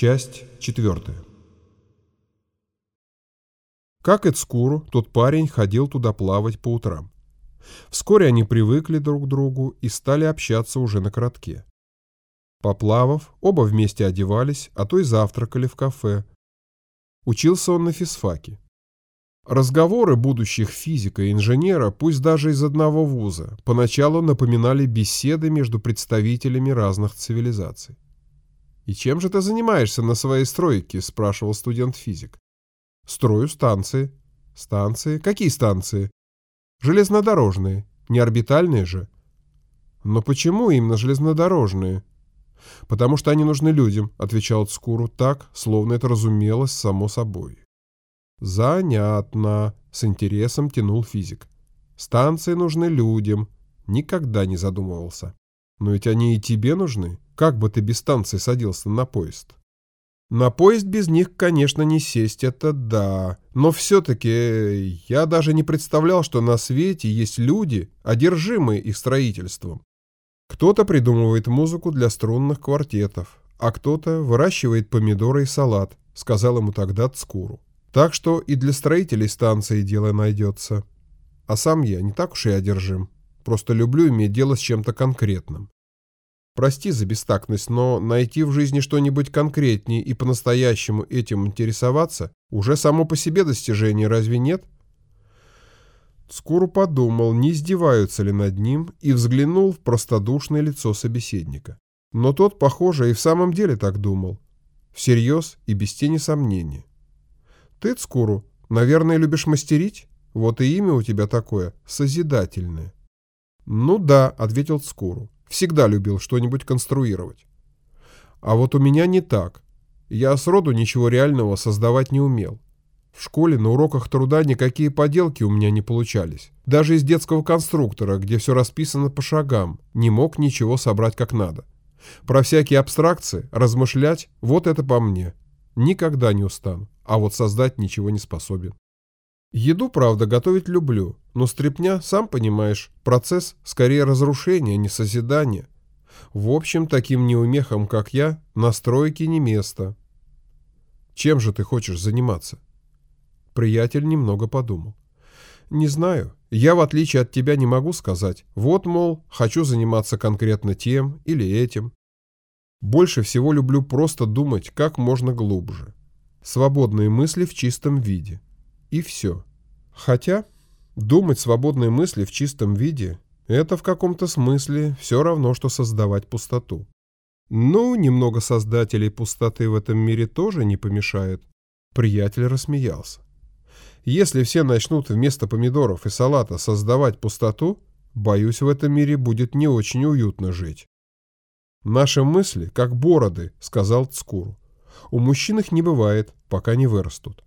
Часть четвертая. Как и Цкуру, тот парень ходил туда плавать по утрам. Вскоре они привыкли друг к другу и стали общаться уже на коротке. Поплавав, оба вместе одевались, а то и завтракали в кафе. Учился он на физфаке. Разговоры будущих физика и инженера, пусть даже из одного вуза, поначалу напоминали беседы между представителями разных цивилизаций. «И чем же ты занимаешься на своей стройке?» – спрашивал студент-физик. «Строю станции». «Станции? Какие станции?» «Железнодорожные. Не орбитальные же». «Но почему именно железнодорожные?» «Потому что они нужны людям», — отвечал Цкуру так, словно это разумелось само собой. «Занятно», — с интересом тянул физик. «Станции нужны людям». Никогда не задумывался. «Но ведь они и тебе нужны. Как бы ты без станции садился на поезд?» «На поезд без них, конечно, не сесть, это да. Но все-таки я даже не представлял, что на свете есть люди, одержимые их строительством. Кто-то придумывает музыку для струнных квартетов, а кто-то выращивает помидоры и салат», — сказал ему тогда Цкуру. Так что и для строителей станции дело найдется. А сам я не так уж и одержим. Просто люблю иметь дело с чем-то конкретным. Прости за бестактность, но найти в жизни что-нибудь конкретнее и по-настоящему этим интересоваться уже само по себе достижение, разве нет? Скоро подумал, не издеваются ли над ним, и взглянул в простодушное лицо собеседника. Но тот, похоже, и в самом деле так думал. Всерьез и без тени сомнения. Ты, Цкуру, наверное, любишь мастерить? Вот и имя у тебя такое, созидательное. Ну да, ответил Цкуру. Всегда любил что-нибудь конструировать. А вот у меня не так. Я сроду ничего реального создавать не умел. В школе на уроках труда никакие поделки у меня не получались. Даже из детского конструктора, где все расписано по шагам, не мог ничего собрать как надо. Про всякие абстракции, размышлять, вот это по мне. Никогда не устану а вот создать ничего не способен. Еду, правда, готовить люблю, но стряпня, сам понимаешь, процесс скорее разрушения, не созидания. В общем, таким неумехам, как я, на стройке не место. Чем же ты хочешь заниматься? Приятель немного подумал. Не знаю. Я, в отличие от тебя, не могу сказать. Вот, мол, хочу заниматься конкретно тем или этим. Больше всего люблю просто думать как можно глубже. Свободные мысли в чистом виде. И все. Хотя, думать свободные мысли в чистом виде – это в каком-то смысле все равно, что создавать пустоту. Ну, немного создателей пустоты в этом мире тоже не помешает. Приятель рассмеялся. Если все начнут вместо помидоров и салата создавать пустоту, боюсь, в этом мире будет не очень уютно жить. «Наши мысли, как бороды», — сказал Цкуру. У мужчин их не бывает, пока не вырастут.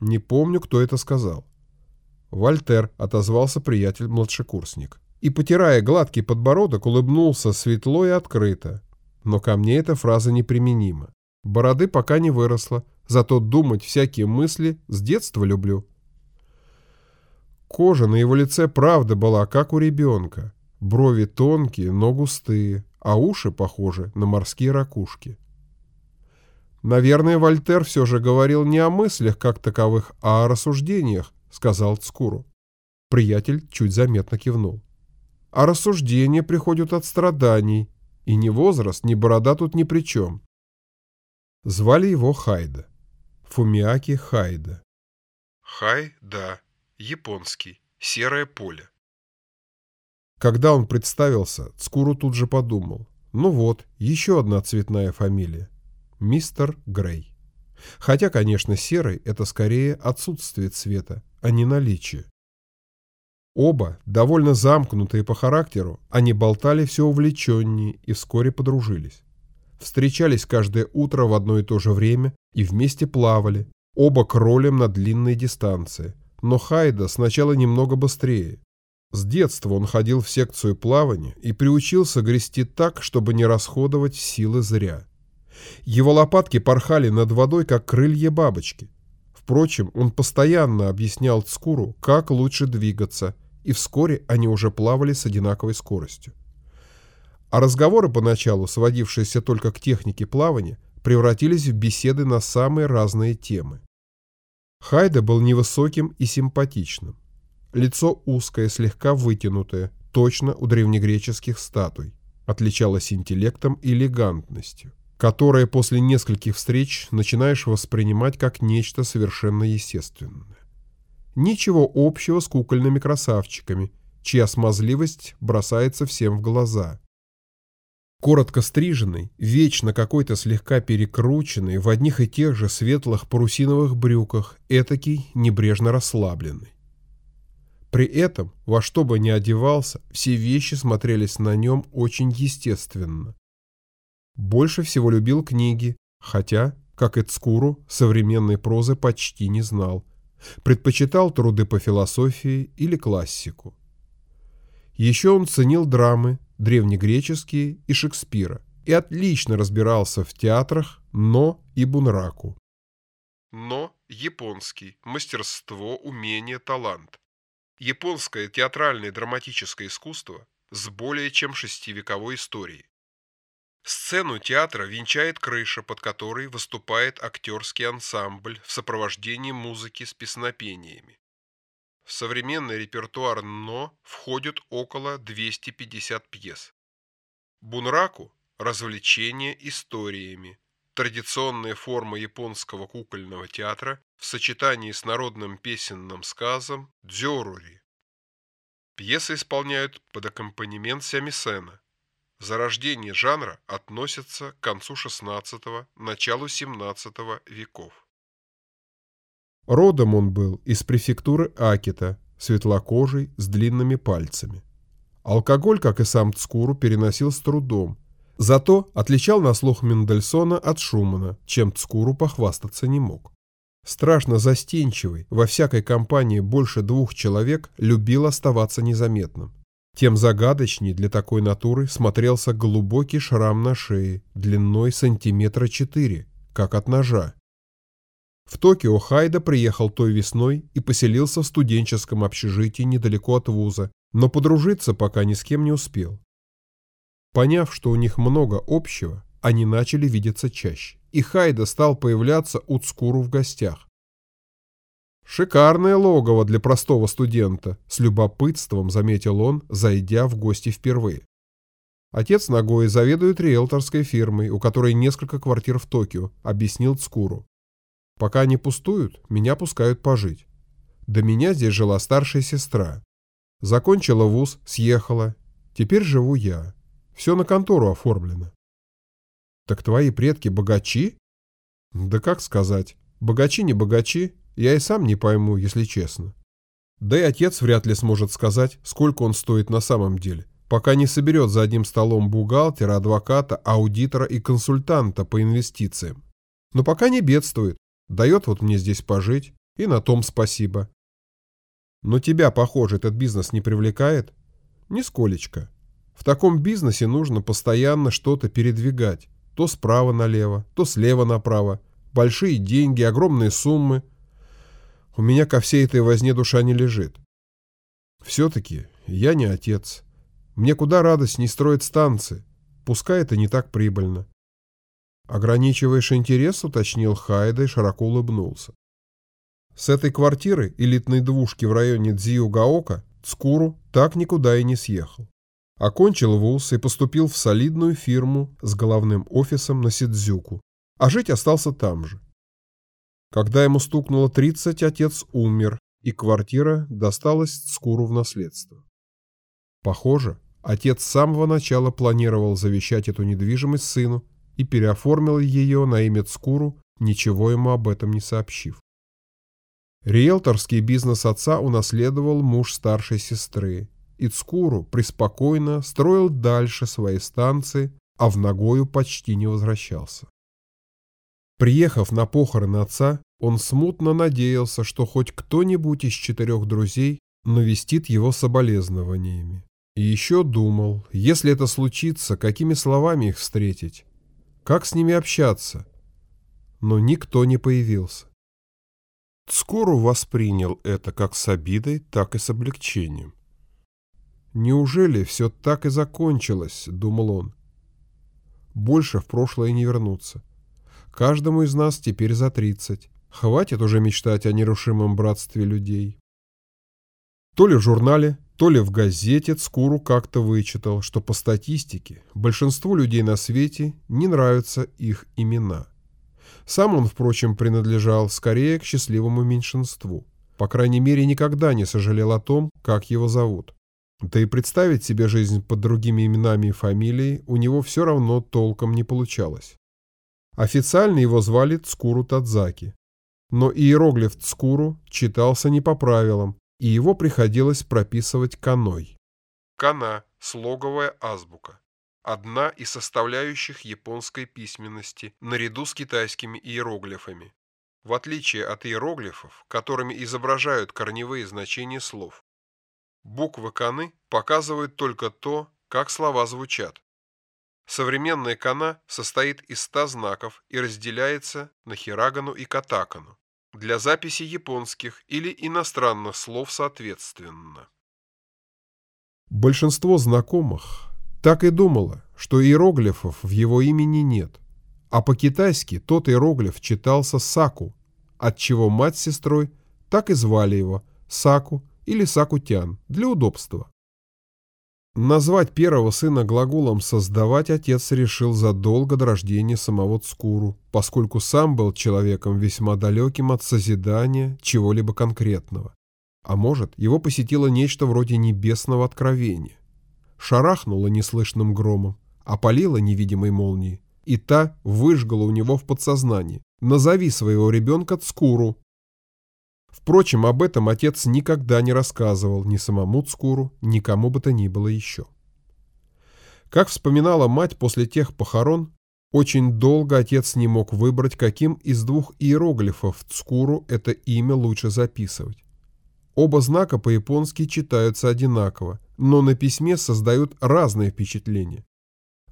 Не помню, кто это сказал. Вольтер, отозвался приятель-младшекурсник. И, потирая гладкий подбородок, улыбнулся светло и открыто. Но ко мне эта фраза неприменима. Бороды пока не выросла, зато думать всякие мысли с детства люблю. Кожа на его лице правда была, как у ребенка. Брови тонкие, но густые, а уши похожи на морские ракушки. «Наверное, Вольтер все же говорил не о мыслях как таковых, а о рассуждениях», — сказал Цкуру. Приятель чуть заметно кивнул. «А рассуждения приходят от страданий, и ни возраст, ни борода тут ни при чем». Звали его Хайда. Фумиаки Хайда. Хайда. Японский. Серое поле. Когда он представился, Цкуру тут же подумал. Ну вот, еще одна цветная фамилия мистер Грей. Хотя, конечно, серый – это скорее отсутствие цвета, а не наличие. Оба, довольно замкнутые по характеру, они болтали все увлеченнее и вскоре подружились. Встречались каждое утро в одно и то же время и вместе плавали, оба кролем на длинной дистанции. Но Хайда сначала немного быстрее. С детства он ходил в секцию плавания и приучился грести так, чтобы не расходовать силы зря. Его лопатки порхали над водой, как крылья бабочки. Впрочем, он постоянно объяснял Цкуру, как лучше двигаться, и вскоре они уже плавали с одинаковой скоростью. А разговоры поначалу, сводившиеся только к технике плавания, превратились в беседы на самые разные темы. Хайда был невысоким и симпатичным. Лицо узкое, слегка вытянутое, точно у древнегреческих статуй, отличалось интеллектом и элегантностью, которые после нескольких встреч начинаешь воспринимать как нечто совершенно естественное. Ничего общего с кукольными красавчиками, чья смазливость бросается всем в глаза. Коротко стриженный, вечно какой-то слегка перекрученный, в одних и тех же светлых парусиновых брюках, этакий небрежно расслабленный. При этом, во что бы ни одевался, все вещи смотрелись на нем очень естественно. Больше всего любил книги, хотя, как и Цкуру, современной прозы почти не знал. Предпочитал труды по философии или классику. Еще он ценил драмы, древнегреческие и Шекспира, и отлично разбирался в театрах Но и Бунраку. Но – японский, мастерство, умение, талант. Японское театральное драматическое искусство с более чем шестивековой историей. Сцену театра венчает крыша, под которой выступает актерский ансамбль в сопровождении музыки с песнопениями. В современный репертуар НО входит около 250 пьес. Бунраку – развлечение историями, традиционная форма японского кукольного театра в сочетании с народным песенным сказом дзёрури. Пьесы исполняют под аккомпанемент сямисена. Зарождение жанра относится к концу XVI – началу XVII веков. Родом он был из префектуры Акита, светлокожий, с длинными пальцами. Алкоголь, как и сам Цкуру, переносил с трудом. Зато отличал на слух Мендельсона от Шумана, чем Цкуру похвастаться не мог. Страшно застенчивый, во всякой компании больше двух человек любил оставаться незаметным. Тем загадочней для такой натуры смотрелся глубокий шрам на шее, длиной сантиметра четыре, как от ножа. В Токио Хайда приехал той весной и поселился в студенческом общежитии недалеко от вуза, но подружиться пока ни с кем не успел. Поняв, что у них много общего, они начали видеться чаще, и Хайда стал появляться у Цкуру в гостях. «Шикарное логово для простого студента», — с любопытством заметил он, зайдя в гости впервые. Отец ногой заведует риэлторской фирмой, у которой несколько квартир в Токио, объяснил Цкуру. Пока они пустуют, меня пускают пожить. До меня здесь жила старшая сестра. Закончила вуз, съехала. Теперь живу я. Все на контору оформлено. Так твои предки богачи? Да как сказать. Богачи не богачи, я и сам не пойму, если честно. Да и отец вряд ли сможет сказать, сколько он стоит на самом деле, пока не соберет за одним столом бухгалтера, адвоката, аудитора и консультанта по инвестициям. Но пока не бедствует, Дает вот мне здесь пожить, и на том спасибо. Но тебя, похоже, этот бизнес не привлекает? Нисколечко. В таком бизнесе нужно постоянно что-то передвигать. То справа налево, то слева направо. Большие деньги, огромные суммы. У меня ко всей этой возне душа не лежит. Все-таки я не отец. Мне куда радость не строить станции. Пускай это не так прибыльно. «Ограничиваешь интерес?» — уточнил Хайда и широко улыбнулся. С этой квартиры элитной двушки в районе Дзиугаока Цкуру так никуда и не съехал. Окончил вуз и поступил в солидную фирму с головным офисом на Сидзюку, а жить остался там же. Когда ему стукнуло 30, отец умер, и квартира досталась Цкуру в наследство. Похоже, отец с самого начала планировал завещать эту недвижимость сыну и переоформил ее на имя Цкуру, ничего ему об этом не сообщив. Риэлторский бизнес отца унаследовал муж старшей сестры, и Цкуру преспокойно строил дальше свои станции, а в Нагою почти не возвращался. Приехав на похороны отца, он смутно надеялся, что хоть кто-нибудь из четырех друзей навестит его соболезнованиями. И еще думал, если это случится, какими словами их встретить. Как с ними общаться? Но никто не появился. Скоро воспринял это как с обидой, так и с облегчением. «Неужели все так и закончилось?» — думал он. «Больше в прошлое не вернуться. Каждому из нас теперь за 30. Хватит уже мечтать о нерушимом братстве людей. То ли в журнале, то ли в газете Цкуру как-то вычитал, что по статистике большинству людей на свете не нравятся их имена. Сам он, впрочем, принадлежал скорее к счастливому меньшинству. По крайней мере, никогда не сожалел о том, как его зовут. Да и представить себе жизнь под другими именами и фамилией у него все равно толком не получалось. Официально его звали Цкуру Тадзаки. Но иероглиф Цкуру читался не по правилам, и его приходилось прописывать каной. Кана – слоговая азбука. Одна из составляющих японской письменности наряду с китайскими иероглифами. В отличие от иероглифов, которыми изображают корневые значения слов. Буквы каны показывают только то, как слова звучат. Современная кана состоит из ста знаков и разделяется на хирагану и катакану для записи японских или иностранных слов соответственно. Большинство знакомых так и думало, что иероглифов в его имени нет, а по-китайски тот иероглиф читался Саку, отчего мать с сестрой так и звали его Саку или Сакутян для удобства. Назвать первого сына глаголом «создавать» отец решил задолго до рождения самого Цкуру, поскольку сам был человеком весьма далеким от созидания чего-либо конкретного. А может, его посетило нечто вроде небесного откровения. Шарахнуло неслышным громом, опалило невидимой молнией, и та выжгла у него в подсознании. «Назови своего ребенка Цкуру, Впрочем, об этом отец никогда не рассказывал ни самому Цкуру, ни кому бы то ни было еще. Как вспоминала мать после тех похорон, очень долго отец не мог выбрать, каким из двух иероглифов Цкуру это имя лучше записывать. Оба знака по-японски читаются одинаково, но на письме создают разные впечатления.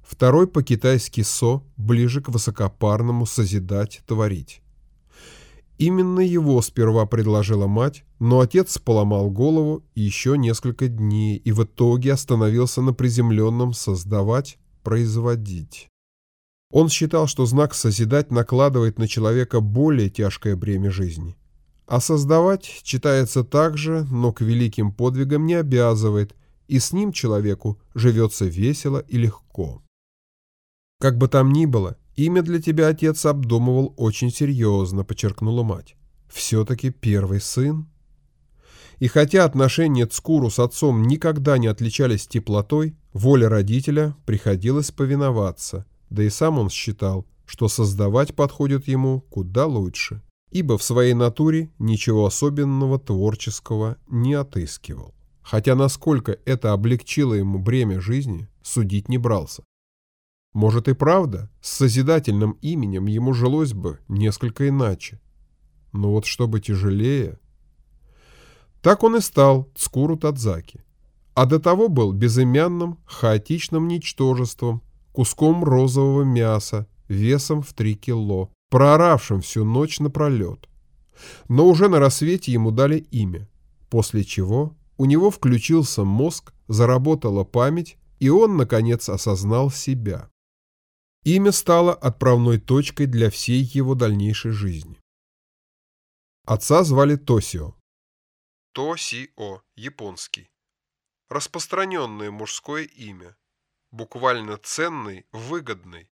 Второй по-китайски «со» ближе к высокопарному «созидать», «творить». Именно его сперва предложила мать, но отец поломал голову еще несколько дней и в итоге остановился на приземленном «создавать», «производить». Он считал, что знак «созидать» накладывает на человека более тяжкое бремя жизни. А «создавать» читается так же, но к великим подвигам не обязывает, и с ним человеку живется весело и легко. Как бы там ни было, Имя для тебя отец обдумывал очень серьезно, подчеркнула мать. Все-таки первый сын. И хотя отношения Цкуру с отцом никогда не отличались теплотой, воле родителя приходилось повиноваться, да и сам он считал, что создавать подходит ему куда лучше, ибо в своей натуре ничего особенного творческого не отыскивал. Хотя насколько это облегчило ему бремя жизни, судить не брался. Может и правда, с созидательным именем ему жилось бы несколько иначе. Но вот чтобы тяжелее... Так он и стал Цкуру Тадзаки. А до того был безымянным, хаотичным ничтожеством, куском розового мяса, весом в три кило, прооравшим всю ночь напролет. Но уже на рассвете ему дали имя, после чего у него включился мозг, заработала память, и он, наконец, осознал себя. Имя стало отправной точкой для всей его дальнейшей жизни. Отца звали Тосио. Тосио, японский. Распространенное мужское имя. Буквально ценный, выгодный.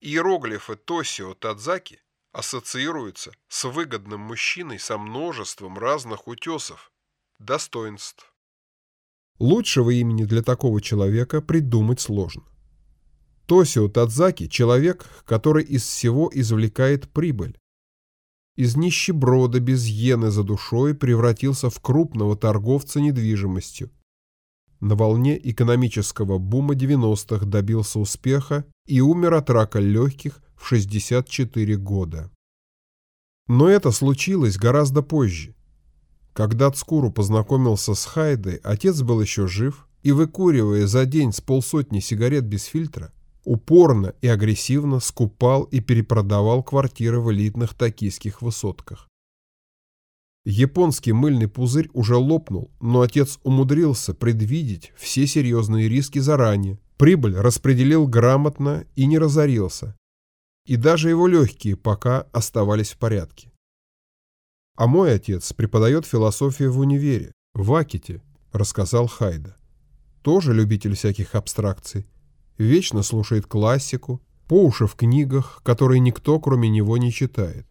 Иероглифы Тосио Тадзаки ассоциируются с выгодным мужчиной со множеством разных утесов, достоинств. Лучшего имени для такого человека придумать сложно. Тосио Тадзаки – человек, который из всего извлекает прибыль. Из нищеброда без иены за душой превратился в крупного торговца недвижимостью. На волне экономического бума 90-х добился успеха и умер от рака легких в 64 года. Но это случилось гораздо позже. Когда Цкуру познакомился с Хайдой, отец был еще жив и, выкуривая за день с полсотни сигарет без фильтра, упорно и агрессивно скупал и перепродавал квартиры в элитных токийских высотках. Японский мыльный пузырь уже лопнул, но отец умудрился предвидеть все серьезные риски заранее. Прибыль распределил грамотно и не разорился. и даже его легкие пока оставались в порядке. А мой отец преподает философию в универе, в Аките, рассказал Хайда. Тоже любитель всяких абстракций. Вечно слушает классику, по уши в книгах, которые никто, кроме него, не читает.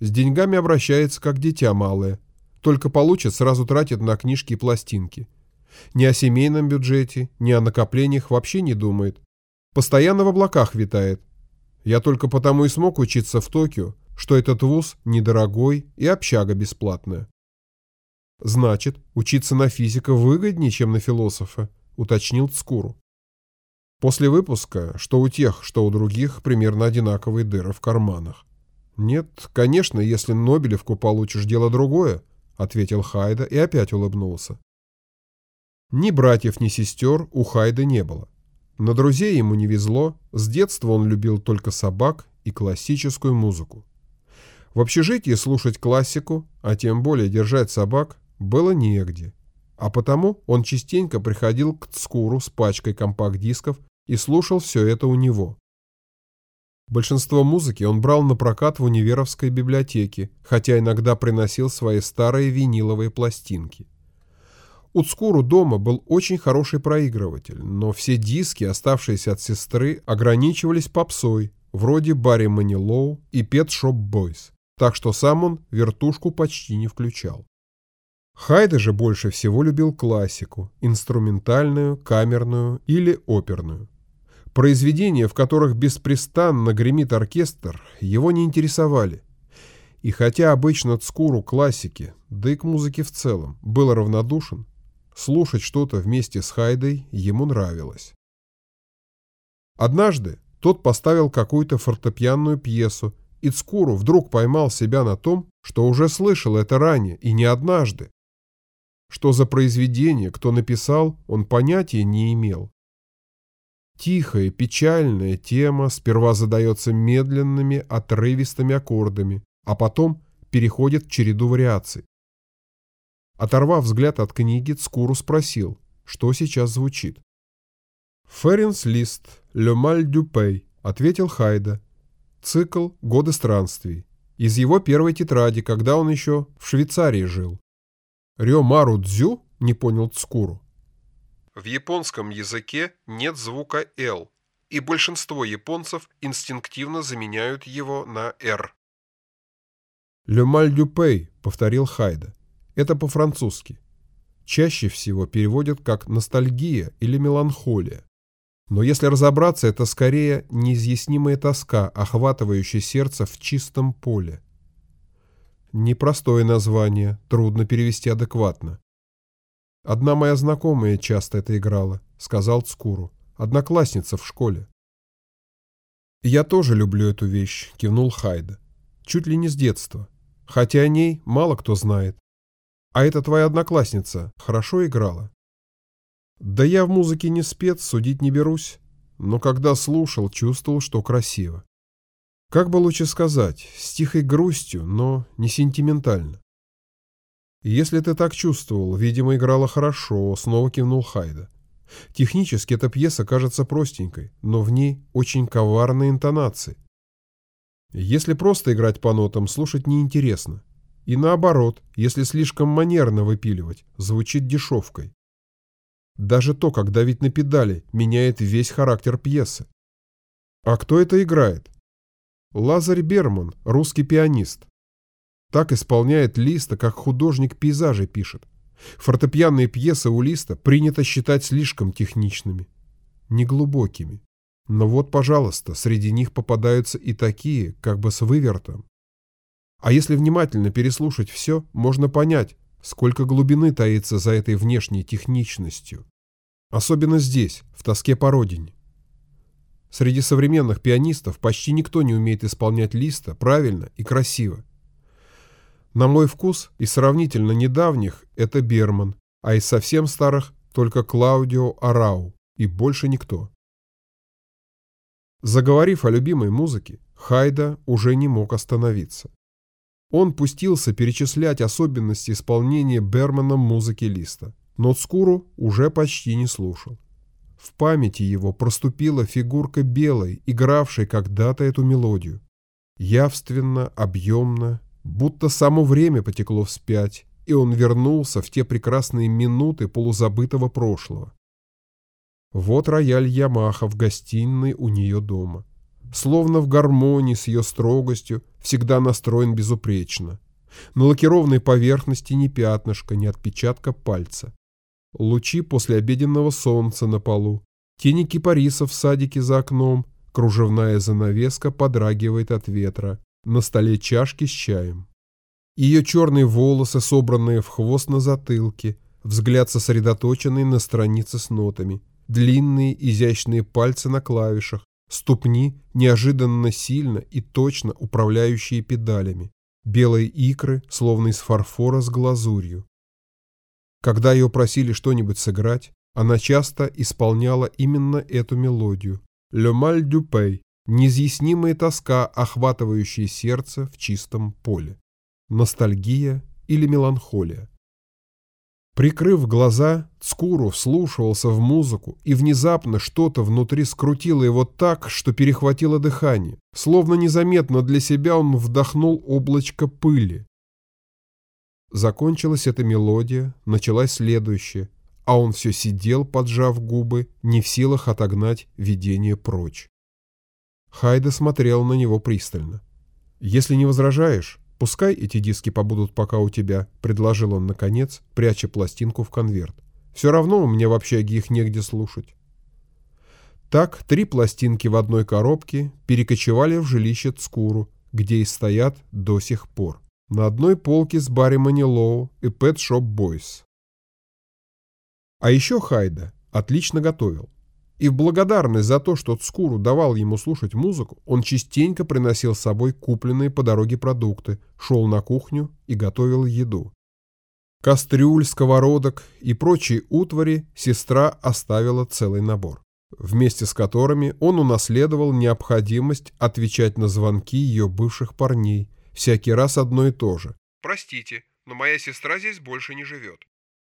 С деньгами обращается, как дитя малое. Только получит, сразу тратит на книжки и пластинки. Ни о семейном бюджете, ни о накоплениях вообще не думает. Постоянно в облаках витает. Я только потому и смог учиться в Токио, что этот вуз недорогой и общага бесплатная. Значит, учиться на физика выгоднее, чем на философа, уточнил Цкуру. После выпуска, что у тех, что у других, примерно одинаковые дыры в карманах. «Нет, конечно, если Нобелевку получишь, дело другое», — ответил Хайда и опять улыбнулся. Ни братьев, ни сестер у Хайда не было. На друзей ему не везло, с детства он любил только собак и классическую музыку. В общежитии слушать классику, а тем более держать собак, было негде. А потому он частенько приходил к Цкуру с пачкой компакт-дисков и слушал все это у него. Большинство музыки он брал на прокат в универовской библиотеке, хотя иногда приносил свои старые виниловые пластинки. У Цкуру дома был очень хороший проигрыватель, но все диски, оставшиеся от сестры, ограничивались попсой, вроде Барри Манилоу и Pet Shop Boys, так что сам он вертушку почти не включал. Хайда же больше всего любил классику, инструментальную, камерную или оперную. Произведения, в которых беспрестанно гремит оркестр, его не интересовали. И хотя обычно Цкуру классики, да и к музыке в целом, был равнодушен, слушать что-то вместе с Хайдой ему нравилось. Однажды тот поставил какую-то фортепианную пьесу, и Цкуру вдруг поймал себя на том, что уже слышал это ранее, и не однажды. Что за произведение, кто написал, он понятия не имел. Тихая, печальная тема сперва задается медленными, отрывистыми аккордами, а потом переходит в череду вариаций. Оторвав взгляд от книги, Цкуру спросил, что сейчас звучит. «Ференс Лист, Ле Маль Дюпей», — ответил Хайда. Цикл «Годы странствий». Из его первой тетради, когда он еще в Швейцарии жил. «Рё Мару Дзю?» — не понял Цкуру. В японском языке нет звука «л», и большинство японцев инстинктивно заменяют его на «р». «Le mal du pays», — повторил Хайда. Это по-французски. Чаще всего переводят как «ностальгия» или «меланхолия». Но если разобраться, это скорее неизъяснимая тоска, охватывающая сердце в чистом поле. Непростое название, трудно перевести адекватно. «Одна моя знакомая часто это играла», — сказал Цкуру. «Одноклассница в школе». «Я тоже люблю эту вещь», — кивнул Хайда. «Чуть ли не с детства. Хотя о ней мало кто знает. А эта твоя одноклассница хорошо играла?» «Да я в музыке не спец, судить не берусь. Но когда слушал, чувствовал, что красиво. Как бы лучше сказать, с тихой грустью, но не сентиментально. «Если ты так чувствовал, видимо, играла хорошо», — снова кивнул Хайда. Технически эта пьеса кажется простенькой, но в ней очень коварные интонации. Если просто играть по нотам, слушать неинтересно. И наоборот, если слишком манерно выпиливать, звучит дешевкой. Даже то, как давить на педали, меняет весь характер пьесы. А кто это играет? Лазарь Берман, русский пианист. Так исполняет Листа, как художник пейзажи пишет. Фортепианные пьесы у Листа принято считать слишком техничными, неглубокими. Но вот, пожалуйста, среди них попадаются и такие, как бы с вывертом. А если внимательно переслушать все, можно понять, сколько глубины таится за этой внешней техничностью. Особенно здесь, в тоске по родине. Среди современных пианистов почти никто не умеет исполнять Листа правильно и красиво. На мой вкус, из сравнительно недавних это Берман, а из совсем старых только Клаудио Арау и больше никто. Заговорив о любимой музыке, Хайда уже не мог остановиться. Он пустился перечислять особенности исполнения Берманом музыки Листа, но Цкуру уже почти не слушал. в памяти его проступила фигурка белой, игравшей когда-то эту мелодию. Явственно, объемно, будто само время потекло вспять, и он вернулся в те прекрасные минуты полузабытого прошлого. Вот рояль Ямаха в гостиной у нее дома. Словно в гармонии с ее строгостью, всегда настроен безупречно. На лакированной поверхности ни пятнышка, ни отпечатка пальца. Лучи после обеденного солнца на полу, тени кипарисов в садике за окном, кружевная занавеска подрагивает от ветра, на столе чашки с чаем. Ее черные волосы, собранные в хвост на затылке, взгляд сосредоточенный на странице с нотами, длинные изящные пальцы на клавишах, ступни, неожиданно сильно и точно управляющие педалями, белые икры, словно из фарфора с глазурью. Когда ее просили что-нибудь сыграть, она часто исполняла именно эту мелодию «Le mal du pays» – неизъяснимая тоска, охватывающая сердце в чистом поле. Ностальгия или меланхолия. Прикрыв глаза, Цкуру вслушивался в музыку, и внезапно что-то внутри скрутило его так, что перехватило дыхание. Словно незаметно для себя он вдохнул облачко пыли. Закончилась эта мелодия, началась следующая, а он все сидел, поджав губы, не в силах отогнать видение прочь. Хайда смотрел на него пристально. «Если не возражаешь, «Пускай эти диски побудут пока у тебя», — предложил он наконец, пряча пластинку в конверт. «Все равно меня в общаге их негде слушать». Так три пластинки в одной коробке перекочевали в жилище Цкуру, где и стоят до сих пор. На одной полке с Барри Манилоу и Pet Shop Boys. А еще Хайда отлично готовил. И в благодарность за то, что Цкуру давал ему слушать музыку, он частенько приносил с собой купленные по дороге продукты, шел на кухню и готовил еду. Кастрюль, сковородок и прочие утвари сестра оставила целый набор, вместе с которыми он унаследовал необходимость отвечать на звонки ее бывших парней, всякий раз одно и то же. «Простите, но моя сестра здесь больше не живет».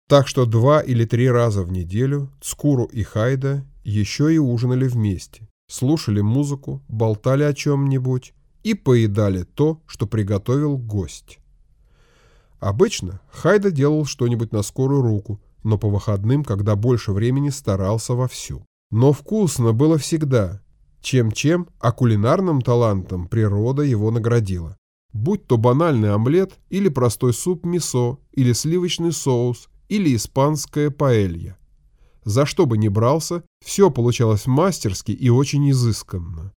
Так что два или три раза в неделю Цкуру и Хайда еще и ужинали вместе, слушали музыку, болтали о чем-нибудь и поедали то, что приготовил гость. Обычно Хайда делал что-нибудь на скорую руку, но по выходным, когда больше времени, старался вовсю. Но вкусно было всегда. Чем-чем, а кулинарным талантом природа его наградила. Будь то банальный омлет, или простой суп мисо, или сливочный соус, или испанская паэлья. За что бы ни брался, все получалось мастерски и очень изысканно.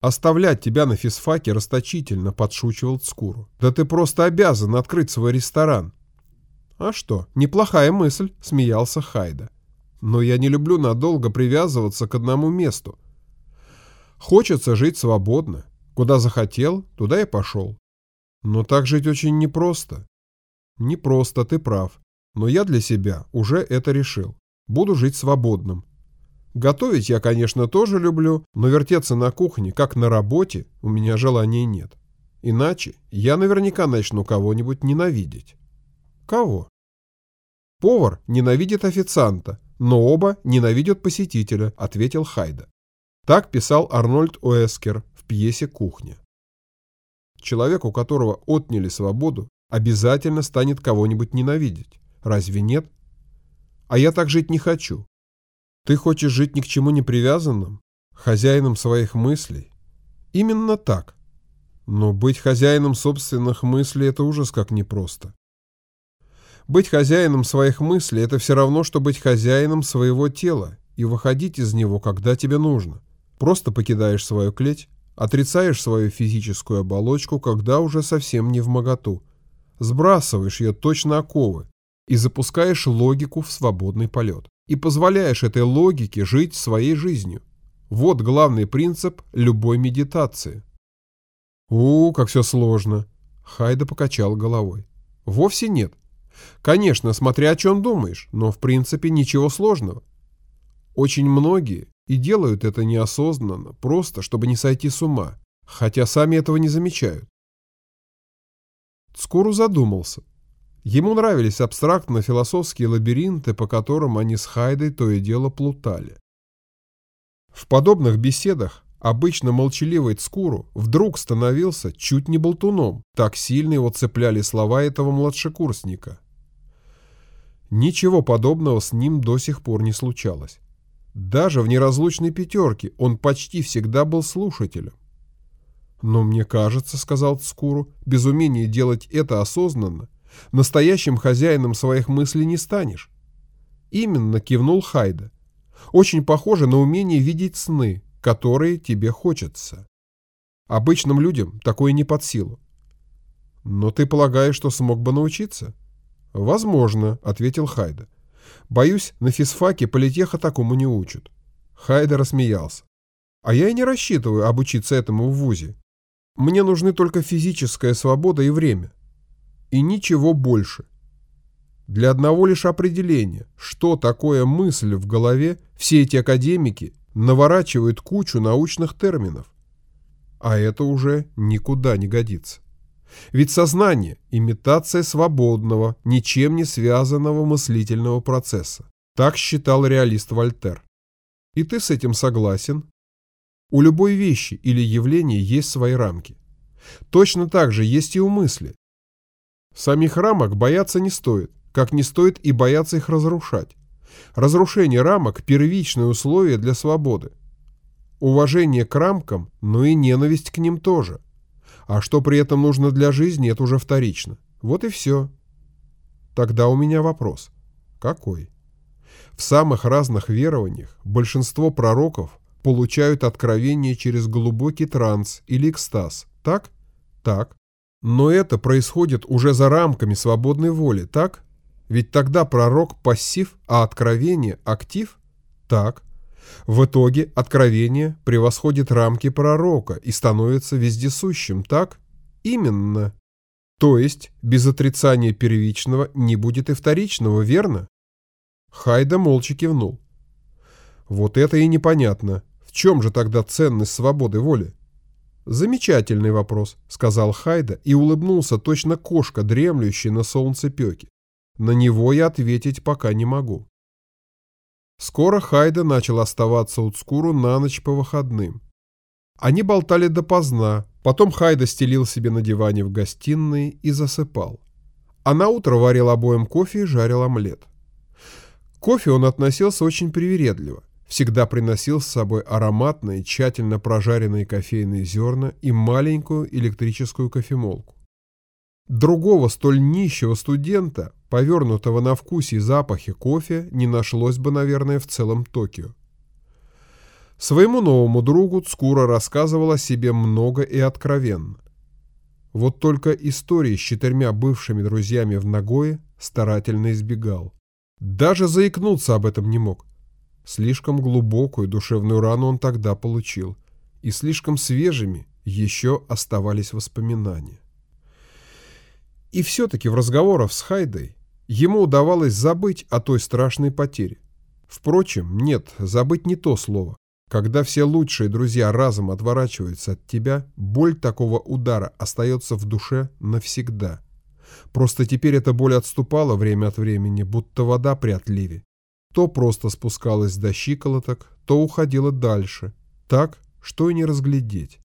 «Оставлять тебя на физфаке расточительно», — подшучивал Цкуру. «Да ты просто обязан открыть свой ресторан». «А что, неплохая мысль», — смеялся Хайда. «Но я не люблю надолго привязываться к одному месту. Хочется жить свободно. Куда захотел, туда и пошел. Но так жить очень непросто». «Непросто, ты прав. Но я для себя уже это решил. Буду жить свободным. Готовить я, конечно, тоже люблю, но вертеться на кухне, как на работе, у меня желания нет. Иначе я наверняка начну кого-нибудь ненавидеть. Кого? Повар ненавидит официанта, но оба ненавидят посетителя, ответил Хайда. Так писал Арнольд Уэскер в пьесе «Кухня». Человек, у которого отняли свободу, обязательно станет кого-нибудь ненавидеть. Разве нет? А я так жить не хочу. Ты хочешь жить ни к чему не привязанным, хозяином своих мыслей? Именно так. Но быть хозяином собственных мыслей – это ужас как непросто. Быть хозяином своих мыслей – это все равно, что быть хозяином своего тела и выходить из него, когда тебе нужно. Просто покидаешь свою клеть, отрицаешь свою физическую оболочку, когда уже совсем не в моготу. Сбрасываешь ее точно оковы, и запускаешь логику в свободный полет. И позволяешь этой логике жить своей жизнью. Вот главный принцип любой медитации. У, как все сложно. Хайда покачал головой. Вовсе нет. Конечно, смотря о чем думаешь, но в принципе ничего сложного. Очень многие и делают это неосознанно, просто чтобы не сойти с ума, хотя сами этого не замечают. Скоро задумался, Ему нравились абстрактно-философские лабиринты, по которым они с Хайдой то и дело плутали. В подобных беседах обычно молчаливый Цкуру вдруг становился чуть не болтуном, так сильно его цепляли слова этого младшекурсника. Ничего подобного с ним до сих пор не случалось. Даже в неразлучной пятерке он почти всегда был слушателем. «Но мне кажется, — сказал Цкуру, — без умения делать это осознанно, настоящим хозяином своих мыслей не станешь». Именно кивнул Хайда. Очень похоже на умение видеть сны, которые тебе хочется. Обычным людям такое не под силу. Но ты полагаешь, что смог бы научиться? Возможно, ответил Хайда. Боюсь, на физфаке политеха такому не учат. Хайда рассмеялся. А я и не рассчитываю обучиться этому в ВУЗе. Мне нужны только физическая свобода и время. И ничего больше. Для одного лишь определения, что такое мысль в голове, все эти академики наворачивают кучу научных терминов. А это уже никуда не годится. Ведь сознание – имитация свободного, ничем не связанного мыслительного процесса. Так считал реалист Вольтер. И ты с этим согласен? У любой вещи или явления есть свои рамки. Точно так же есть и у мысли. Самих рамок бояться не стоит, как не стоит и бояться их разрушать. Разрушение рамок – первичное условие для свободы. Уважение к рамкам, но и ненависть к ним тоже. А что при этом нужно для жизни, это уже вторично. Вот и все. Тогда у меня вопрос. Какой? В самых разных верованиях большинство пророков получают откровение через глубокий транс или экстаз. Так? Так. Но это происходит уже за рамками свободной воли, так? Ведь тогда пророк пассив, а откровение актив? Так. В итоге откровение превосходит рамки пророка и становится вездесущим, так? Именно. То есть без отрицания первичного не будет и вторичного, верно? Хайда молча кивнул. Вот это и непонятно. В чем же тогда ценность свободы воли? Замечательный вопрос, сказал Хайда и улыбнулся точно кошка, дремлющая на солнцепеке. На него я ответить пока не могу. Скоро Хайда начал оставаться у Цкуру на ночь по выходным. Они болтали допоздна, потом Хайда стелил себе на диване в гостиной и засыпал. А на утро варил обоим кофе и жарил омлет. кофе он относился очень привередливо. Всегда приносил с собой ароматные, тщательно прожаренные кофейные зерна и маленькую электрическую кофемолку. Другого столь нищего студента, повернутого на вкусе и запахе кофе, не нашлось бы, наверное, в целом Токио. Своему новому другу Цкура рассказывал о себе много и откровенно. Вот только истории с четырьмя бывшими друзьями в Нагое старательно избегал. Даже заикнуться об этом не мог. Слишком глубокую душевную рану он тогда получил, и слишком свежими еще оставались воспоминания. И все-таки в разговорах с Хайдой ему удавалось забыть о той страшной потере. Впрочем, нет, забыть не то слово. Когда все лучшие друзья разом отворачиваются от тебя, боль такого удара остается в душе навсегда. Просто теперь эта боль отступала время от времени, будто вода при отливе. То просто спускалась до щиколоток, то уходила дальше. Так, что и не разглядеть.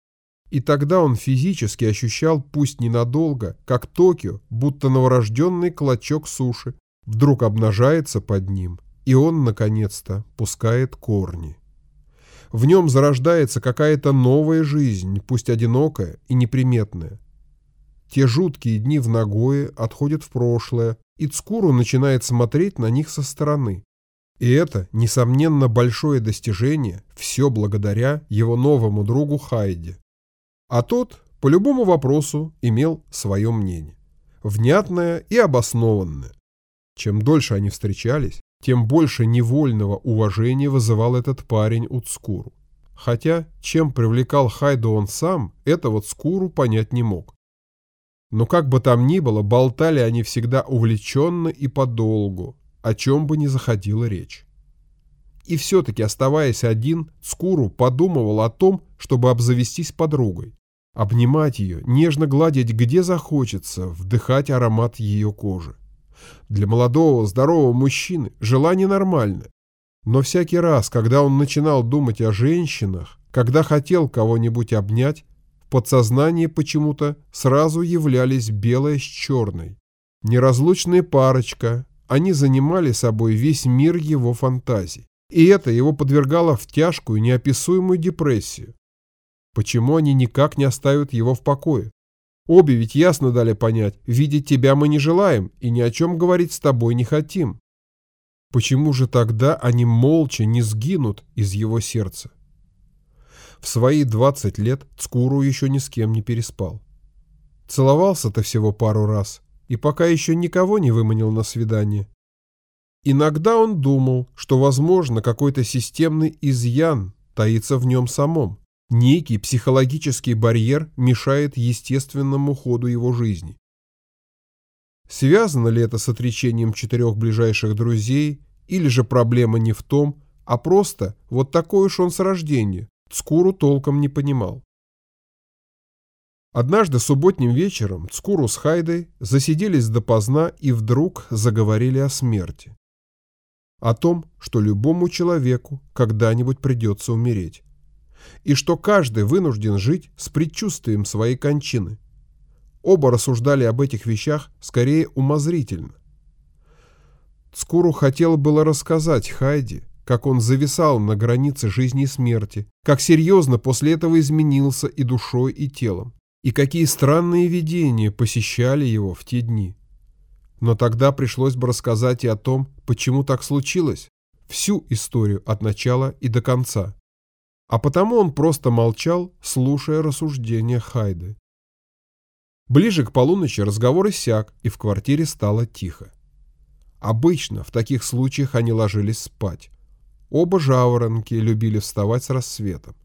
И тогда он физически ощущал, пусть ненадолго, как Токио, будто новорожденный клочок суши, вдруг обнажается под ним, и он, наконец-то, пускает корни. В нем зарождается какая-то новая жизнь, пусть одинокая и неприметная. Те жуткие дни в Нагое отходят в прошлое, и Цкуру начинает смотреть на них со стороны. И это, несомненно, большое достижение, все благодаря его новому другу Хайде. А тот по любому вопросу имел свое мнение. Внятное и обоснованное. Чем дольше они встречались, тем больше невольного уважения вызывал этот парень Уцкуру. Хотя, чем привлекал Хайду он сам, этого Цкуру понять не мог. Но как бы там ни было, болтали они всегда увлеченно и подолгу, о чем бы ни заходила речь. И все-таки, оставаясь один, Цкуру подумывал о том, чтобы обзавестись подругой. Обнимать ее, нежно гладить где захочется, вдыхать аромат ее кожи. Для молодого, здорового мужчины желание нормальное. Но всякий раз, когда он начинал думать о женщинах, когда хотел кого-нибудь обнять, в подсознании почему-то сразу являлись белое с черной. Неразлучная парочка, они занимали собой весь мир его фантазий. И это его подвергало в тяжкую, неописуемую депрессию. Почему они никак не оставят его в покое? Обе ведь ясно дали понять, видеть тебя мы не желаем и ни о чем говорить с тобой не хотим. Почему же тогда они молча не сгинут из его сердца? В свои 20 лет Цкуру еще ни с кем не переспал. Целовался-то всего пару раз, и пока еще никого не выманил на свидание. Иногда он думал, что, возможно, какой-то системный изъян таится в нем самом. Некий психологический барьер мешает естественному ходу его жизни. Связано ли это с отречением четырех ближайших друзей, или же проблема не в том, а просто вот такой уж он с рождения, Цкуру толком не понимал. Однажды субботним вечером Цкуру с Хайдой засиделись допоздна и вдруг заговорили о смерти. О том, что любому человеку когда-нибудь придется умереть. И что каждый вынужден жить с предчувствием своей кончины. Оба рассуждали об этих вещах скорее умозрительно. Скуру хотел было рассказать Хайди, как он зависал на границе жизни и смерти, как серьезно после этого изменился и душой, и телом, и какие странные видения посещали его в те дни. Но тогда пришлось бы рассказать и о том, почему так случилось, всю историю от начала и до конца. А потому он просто молчал, слушая рассуждения Хайды. Ближе к полуночи разговор иссяк, и в квартире стало тихо. Обычно в таких случаях они ложились спать. Оба жаворонки любили вставать с рассветом.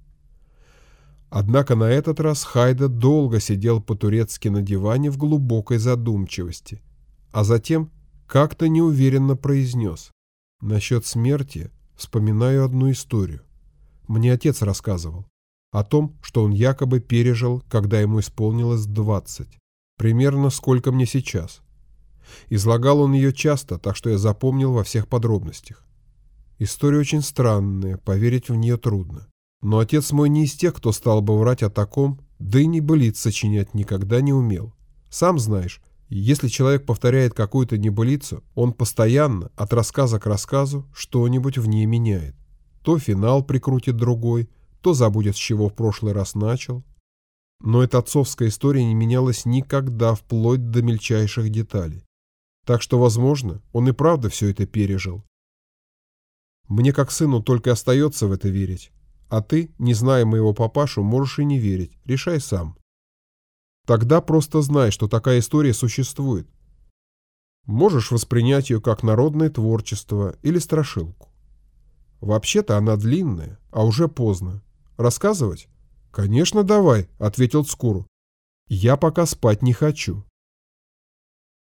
Однако на этот раз Хайда долго сидел по-турецки на диване в глубокой задумчивости, а затем как-то неуверенно произнес. Насчет смерти вспоминаю одну историю. Мне отец рассказывал о том, что он якобы пережил, когда ему исполнилось 20. Примерно сколько мне сейчас. Излагал он ее часто, так что я запомнил во всех подробностях. История очень странная, поверить в нее трудно. Но отец мой не из тех, кто стал бы врать о таком, да и не былиц сочинять никогда не умел. Сам знаешь, если человек повторяет какую-то небылицу, он постоянно, от рассказа к рассказу, что-нибудь в ней меняет. То финал прикрутит другой, то забудет, с чего в прошлый раз начал. Но эта отцовская история не менялась никогда, вплоть до мельчайших деталей. Так что, возможно, он и правда все это пережил. Мне как сыну только остается в это верить. А ты, не зная моего папашу, можешь и не верить. Решай сам. Тогда просто знай, что такая история существует. Можешь воспринять ее как народное творчество или страшилку. Вообще-то она длинная, а уже поздно. Рассказывать? Конечно, давай, ответил Цкуру. Я пока спать не хочу.